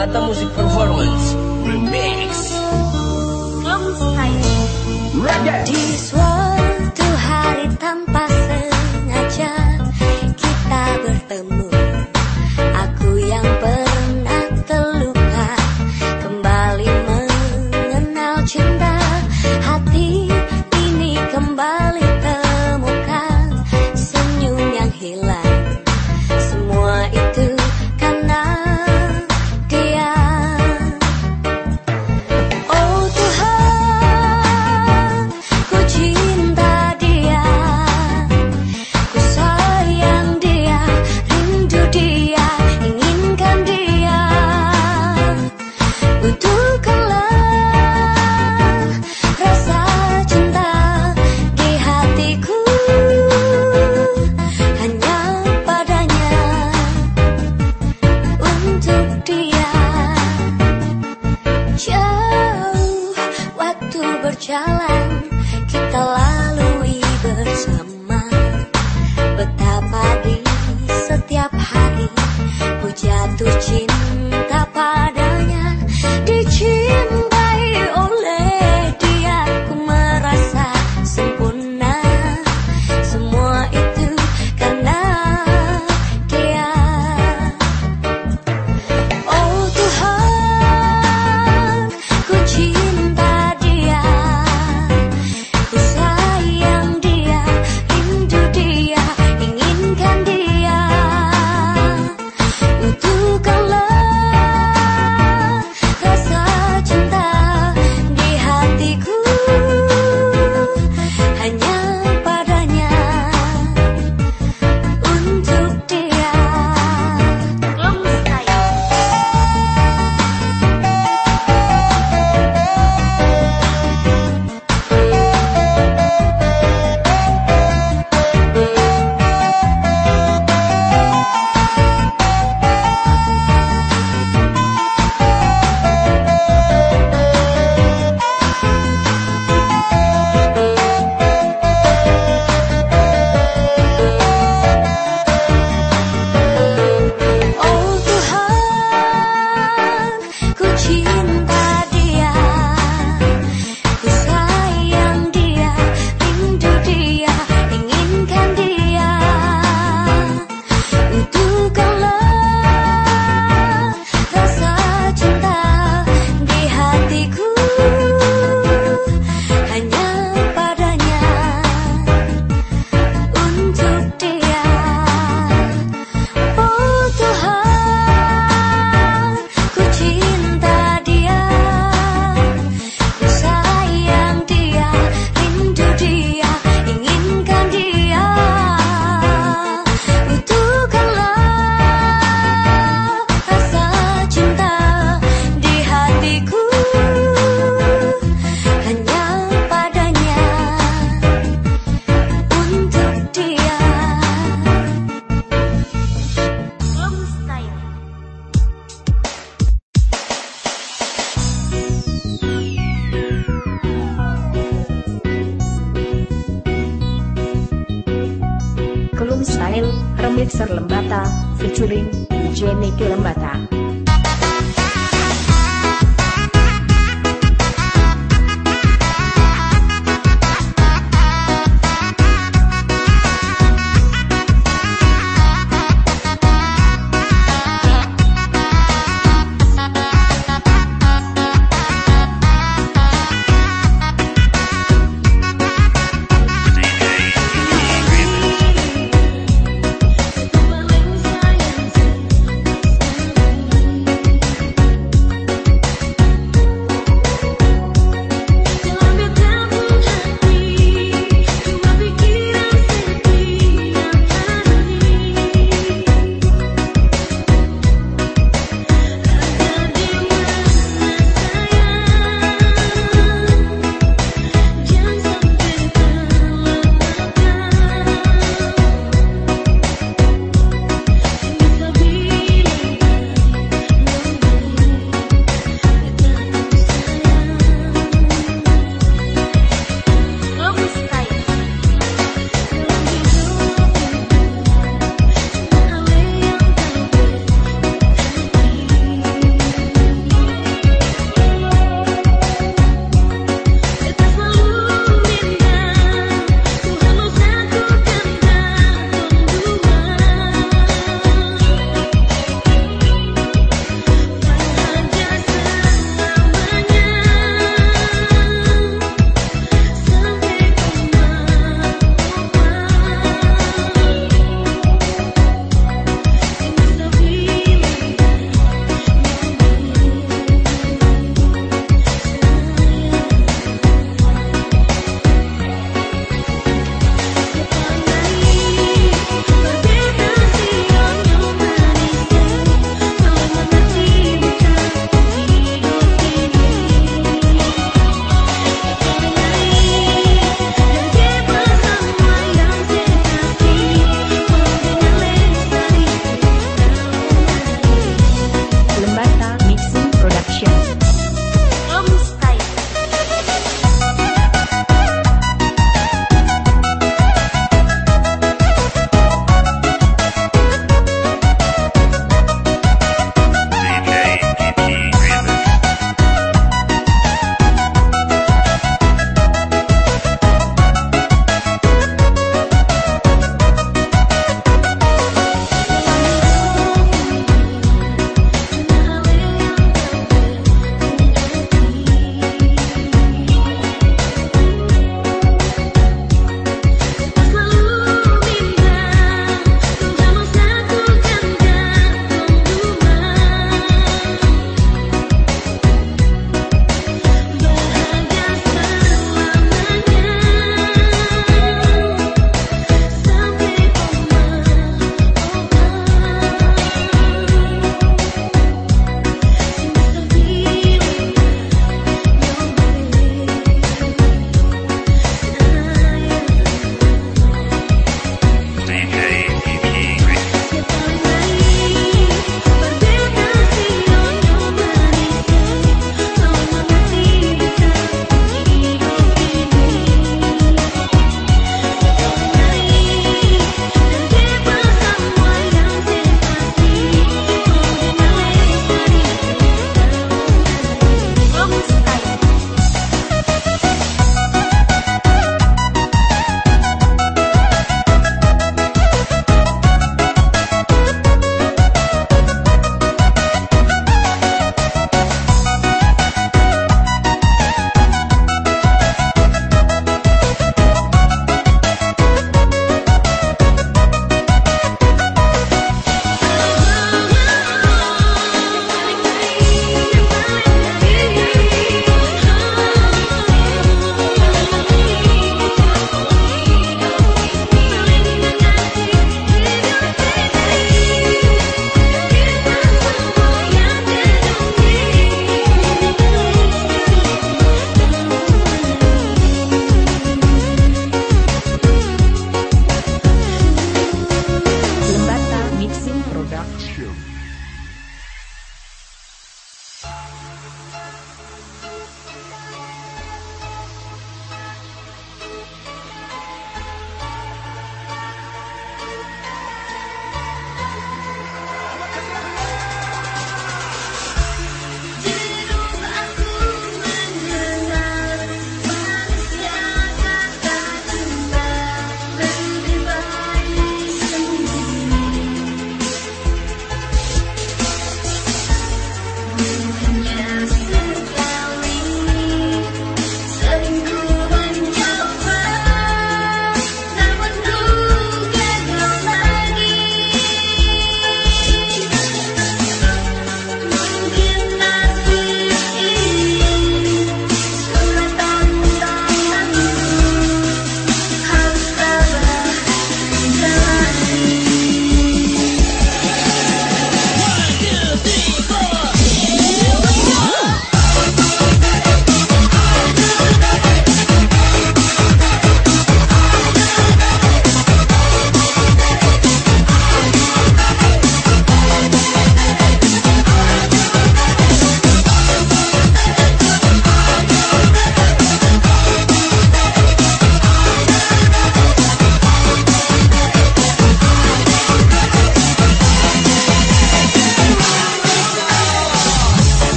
Lembata Music Performance Remix. Di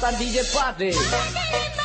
matan DJ Party.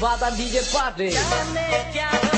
वादा दीजिए पाते। क्या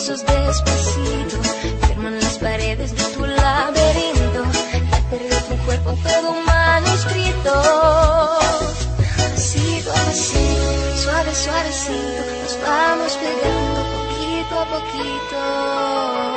pasos despacito firman las paredes de tu laberinto. He perdido tu cuerpo, todo manuscrito. Pasito a pasito, suave, suavecito, nos vamos plegando poquito a poquito.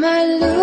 my love.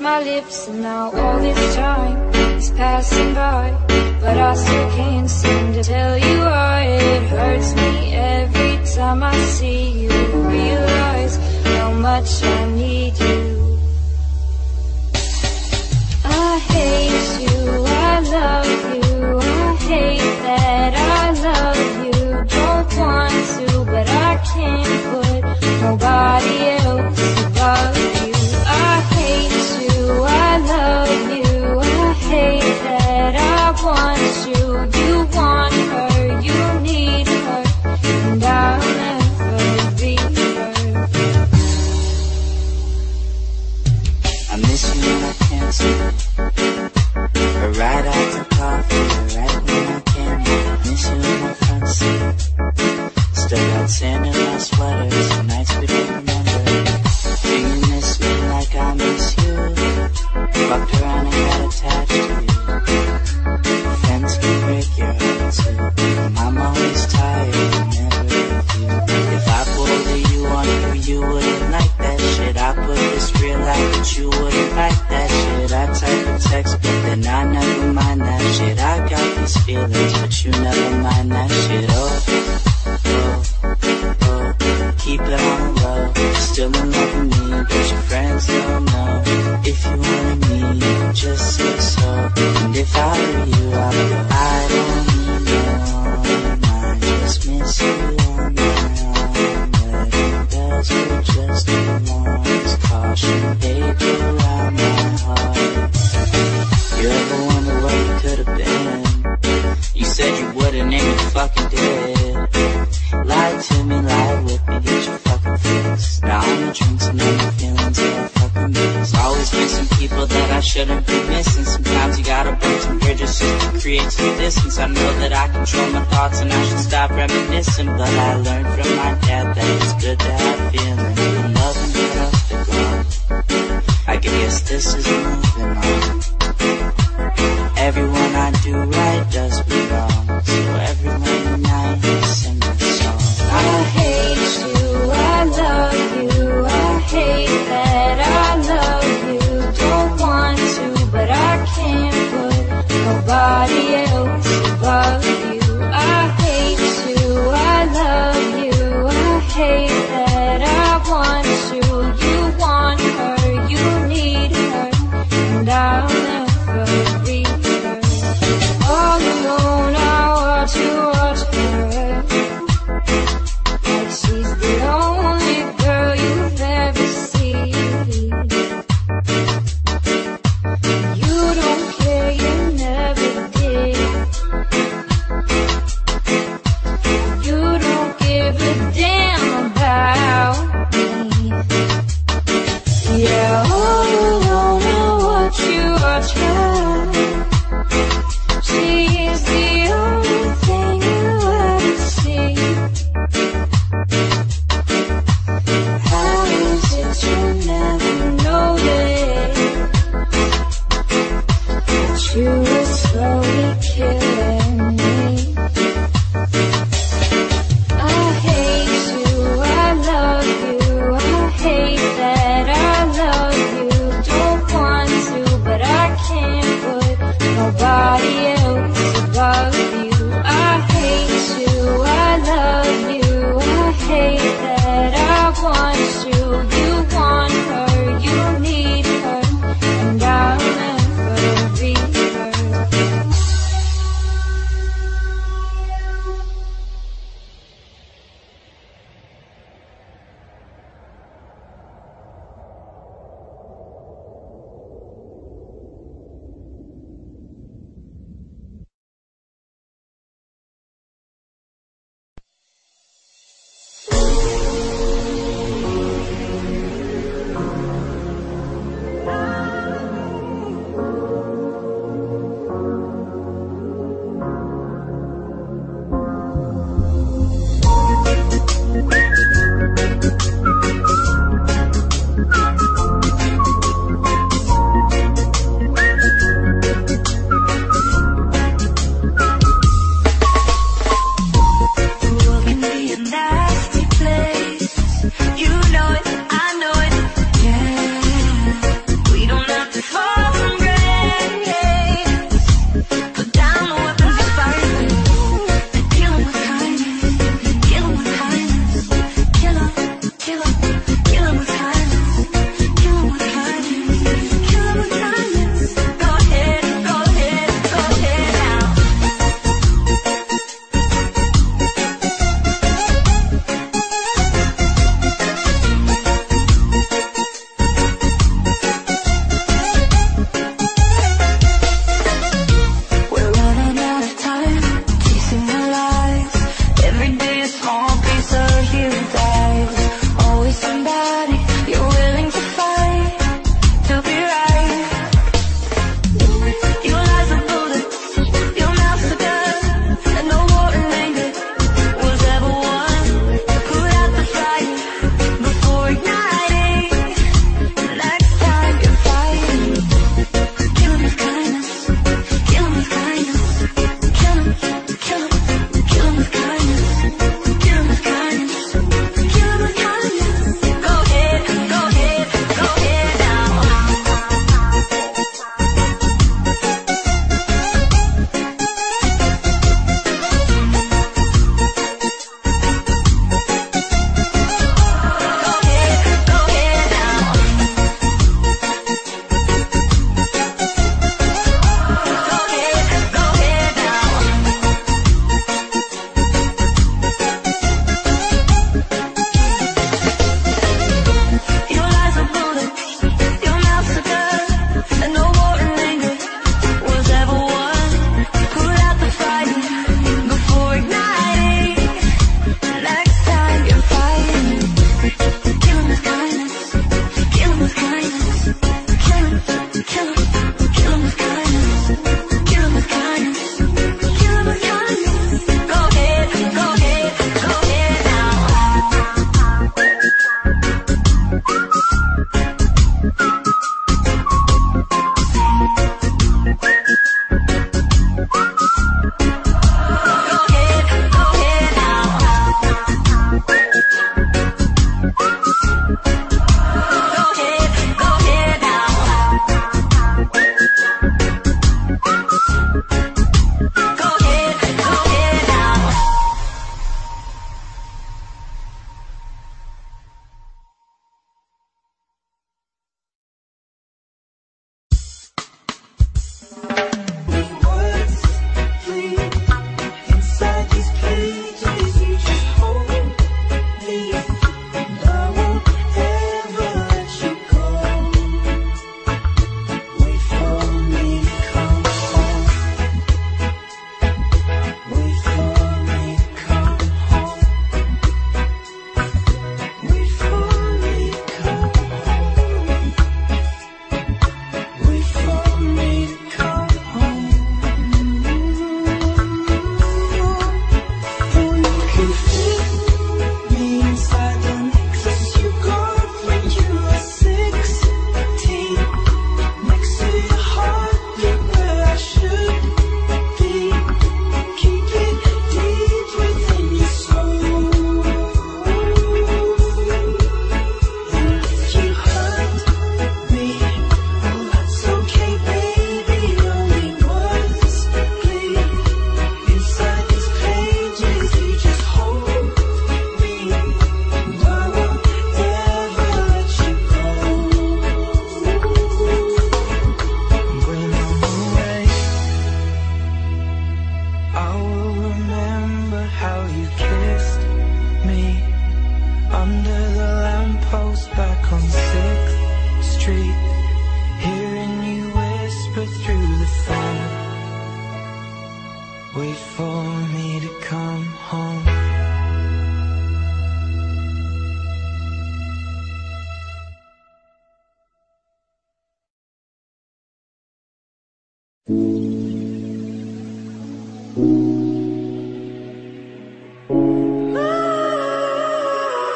my lips and now all this time is passing by. But I still can't seem to tell you why. It hurts me every time I see you. Realize how much I need you. I hate you, I love you. I hate that I love you. Don't want to, but I can't put nobody else sand in our sweaters, the nights we didn't remember. Do you miss me like I miss you? Fucked around and got attached to you. The fence can break your heart too. I'm always tired, never with you. If I pulled over you on you, you wouldn't like that shit. I put this real life, but you wouldn't like that shit. I type a text, but then I never mind that shit. I got these feelings.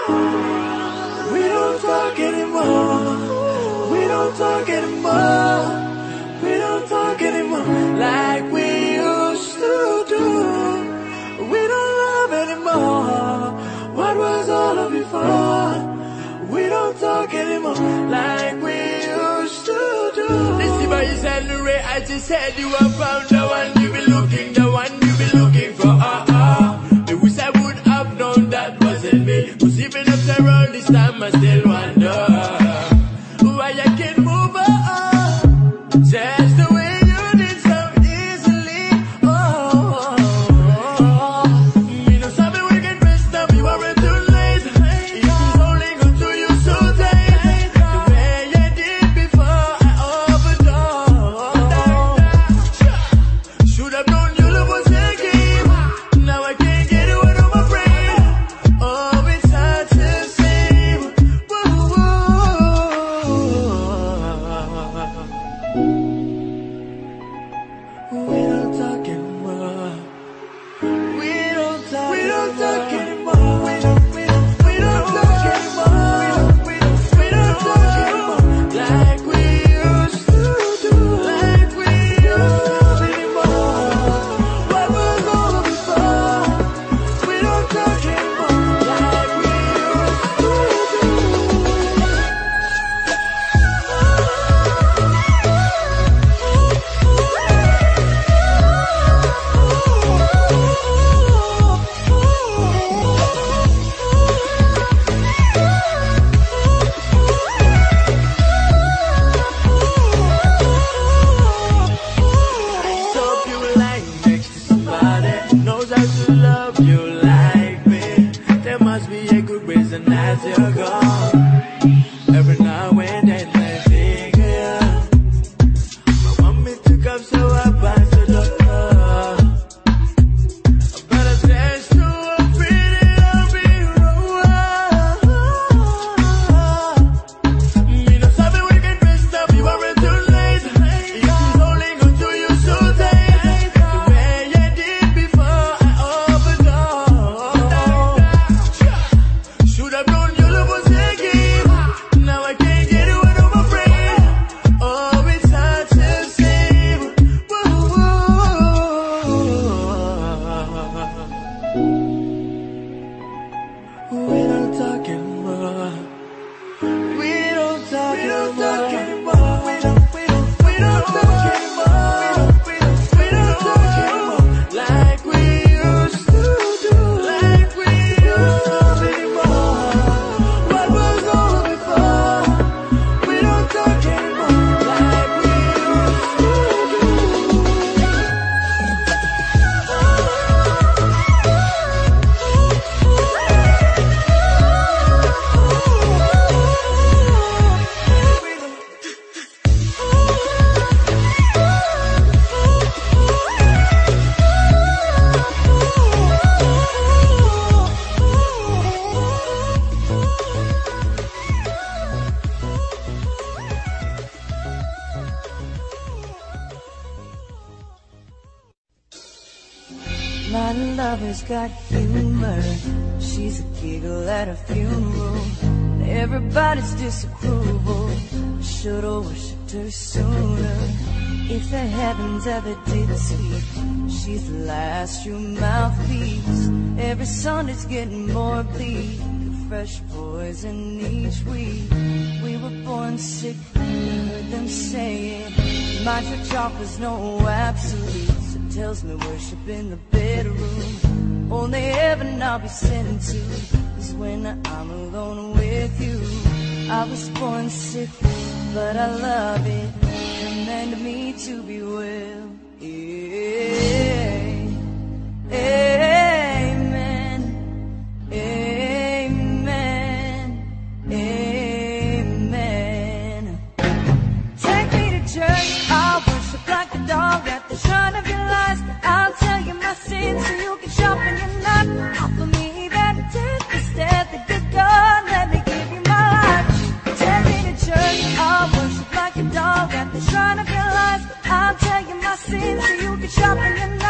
We don't talk anymore. We don't talk anymore. We don't talk anymore like we used to do. We don't love anymore. What was all of before? We don't talk anymore like we used to do. This but you said, I just said you were found the one. Cause even after all this time I still wonder Why I can't move on Getting more bleak, fresh poison each week. We were born sick, heard them say it. My church offers no absolutes. It tells me worship in the bedroom. Only heaven I'll be sent to is when I'm alone with you. I was born sick, but I love it. Command me to be well. Yeah. yeah. I'll tell you my sins so you can sharpen your knife. Offer me that tip instead, the good God. Let me give you my life. Take me to church. I'll worship like a dog. I'll tell you my sins so you can sharpen your knife.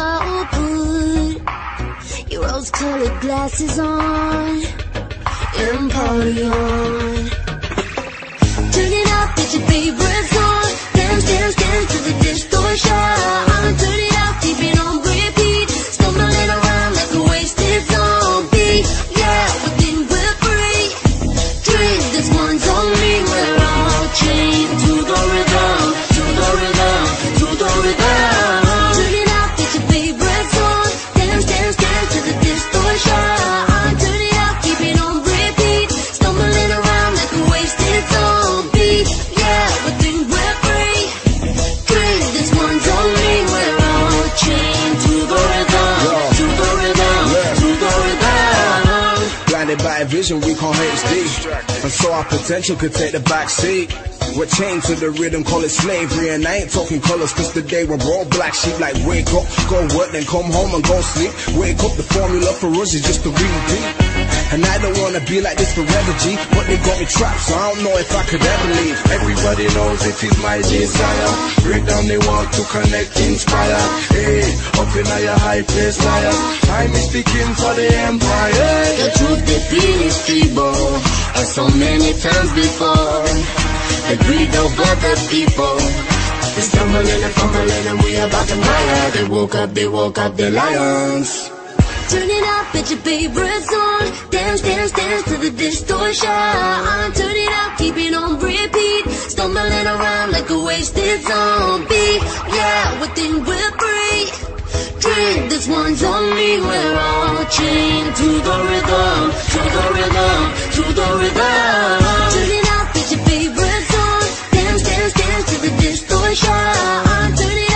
So put your rose-colored glasses on and party on. Turn it up, get your favorite song. Dance, dance, dance to the distortion. Turn it up, keep it on repeat. Vision we call HD. And so our potential could take the back seat. We're chained to the rhythm, call it slavery. And I ain't talking colors, cause today we're all black sheep. Like wake up, go work, then come home and go sleep. Wake up, the formula for us is just to repeat. And I don't wanna be like this forever, G. But they got me trapped, so I don't know if I could ever leave. Everybody knows it is my desire. Break down the wall to connect, inspire. Hey, up in a high place, liar. Is speaking for the empire. The truth they feel is feeble, as so many times before. The greed of other people. They stumbling and fumbling and we about to fire. They woke up, they woke up, the lions. Turn it up, at your favorite song. Dance, dance, dance to the distortion. Uh-huh. Turn it up, keep it on repeat. Stumbling around like a wasted zombie. Yeah, within we're free. Drink, this one's on me. We're all chained to the rhythm, to the rhythm, to the rhythm. Turn it up, it's your favorite song. Dance, dance, dance to the distortion. Uh-huh. Turn